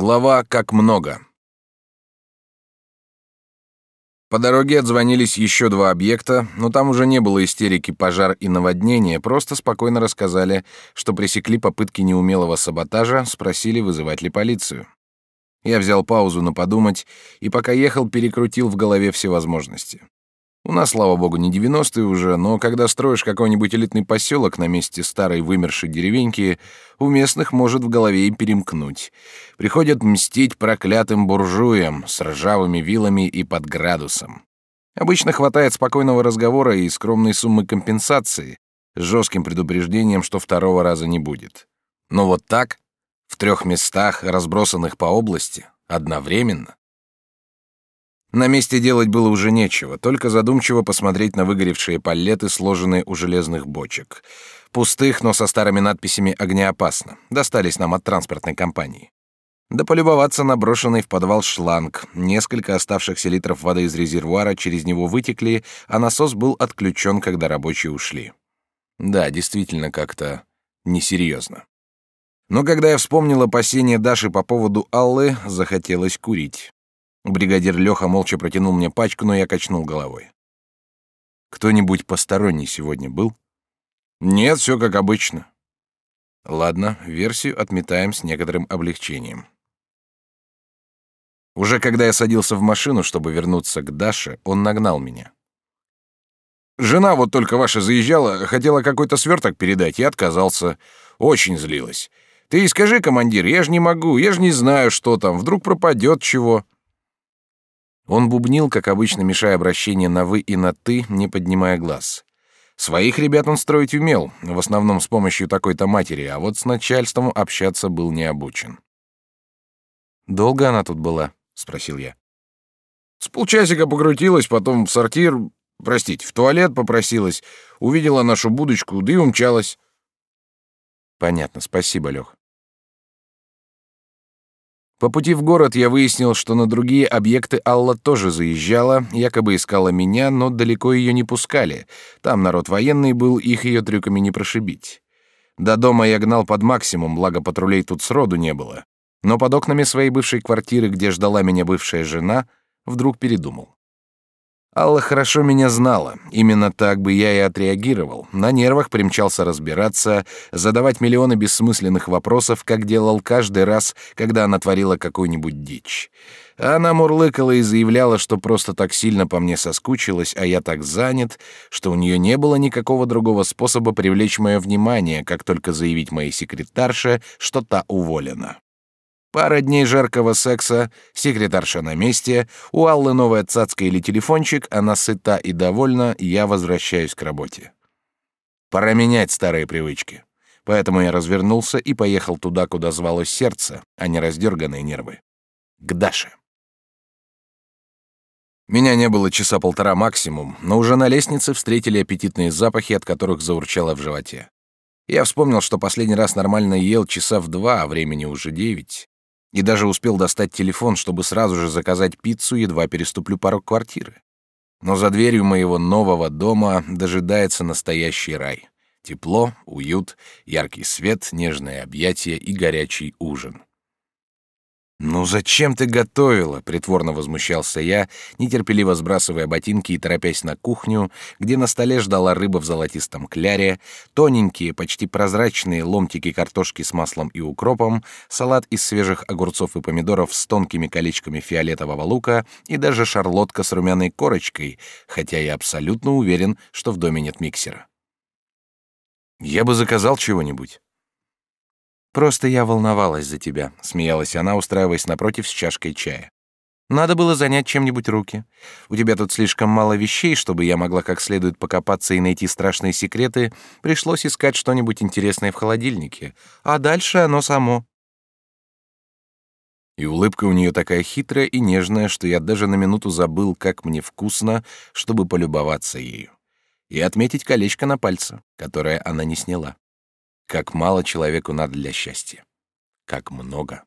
Глава «Как много». По дороге отзвонились еще два объекта, но там уже не было истерики, пожар и наводнения, просто спокойно рассказали, что пресекли попытки неумелого саботажа, спросили, вызывать ли полицию. Я взял паузу на подумать и пока ехал, перекрутил в голове все возможности. У нас, слава богу, не 90-е уже, но когда строишь какой-нибудь элитный поселок на месте старой вымершей деревеньки, у местных может в голове и перемкнуть. Приходят мстить проклятым буржуям с ржавыми вилами и под градусом. Обычно хватает спокойного разговора и скромной суммы компенсации, с жестким предупреждением, что второго раза не будет. Но вот так, в трех местах, разбросанных по области, одновременно, на месте делать было уже нечего, только задумчиво посмотреть на выгоревшие паллеты, сложенные у железных бочек. Пустых, но со старыми надписями «Огнеопасно». Достались нам от транспортной компании. Да полюбоваться на брошенный в подвал шланг. Несколько оставшихся литров воды из резервуара через него вытекли, а насос был отключен, когда рабочие ушли. Да, действительно, как-то несерьезно. Но когда я вспомнил опасения Даши по поводу Аллы, захотелось курить. Бригадир Леха молча протянул мне пачку, но я качнул головой. Кто-нибудь посторонний сегодня был? Нет, все как обычно. Ладно, версию отметаем с некоторым облегчением. Уже когда я садился в машину, чтобы вернуться к Даше, он нагнал меня. Жена вот только ваша заезжала, хотела какой-то сверток передать, я отказался. Очень злилась. Ты и скажи, командир, я же не могу, я же не знаю, что там, вдруг пропадет чего. Он бубнил, как обычно, мешая обращение на «вы» и на «ты», не поднимая глаз. Своих ребят он строить умел, в основном с помощью такой-то матери, а вот с начальством общаться был не обучен. «Долго она тут была?» — спросил я. «С полчасика покрутилась, потом в сортир, простите, в туалет попросилась, увидела нашу будочку, да и умчалась». «Понятно, спасибо, Лёх. По пути в город я выяснил, что на другие объекты Алла тоже заезжала, якобы искала меня, но далеко ее не пускали. Там народ военный был, их ее трюками не прошибить. До дома я гнал под максимум, благо патрулей тут сроду не было. Но под окнами своей бывшей квартиры, где ждала меня бывшая жена, вдруг передумал. Алла хорошо меня знала. Именно так бы я и отреагировал. На нервах примчался разбираться, задавать миллионы бессмысленных вопросов, как делал каждый раз, когда она творила какую-нибудь дичь. Она мурлыкала и заявляла, что просто так сильно по мне соскучилась, а я так занят, что у нее не было никакого другого способа привлечь мое внимание, как только заявить моей секретарше, что та уволена. Пара дней жаркого секса, секретарша на месте, у Аллы новая цацка или телефончик, она сыта и довольна, я возвращаюсь к работе. Пора менять старые привычки. Поэтому я развернулся и поехал туда, куда звало сердце, а не раздерганные нервы. К Даше. Меня не было часа полтора максимум, но уже на лестнице встретили аппетитные запахи, от которых заурчало в животе. Я вспомнил, что последний раз нормально ел часа в два, а времени уже девять и даже успел достать телефон, чтобы сразу же заказать пиццу, едва переступлю порог квартиры. Но за дверью моего нового дома дожидается настоящий рай. Тепло, уют, яркий свет, нежное объятие и горячий ужин. «Ну зачем ты готовила?» — притворно возмущался я, нетерпеливо сбрасывая ботинки и торопясь на кухню, где на столе ждала рыба в золотистом кляре, тоненькие, почти прозрачные ломтики картошки с маслом и укропом, салат из свежих огурцов и помидоров с тонкими колечками фиолетового лука и даже шарлотка с румяной корочкой, хотя я абсолютно уверен, что в доме нет миксера. «Я бы заказал чего-нибудь». Просто я волновалась за тебя, смеялась она, устраиваясь напротив с чашкой чая. Надо было занять чем-нибудь руки. У тебя тут слишком мало вещей, чтобы я могла как следует покопаться и найти страшные секреты. Пришлось искать что-нибудь интересное в холодильнике, а дальше оно само. И улыбка у нее такая хитрая и нежная, что я даже на минуту забыл, как мне вкусно, чтобы полюбоваться ею. И отметить колечко на пальце, которое она не сняла. Как мало человеку надо для счастья. Как много.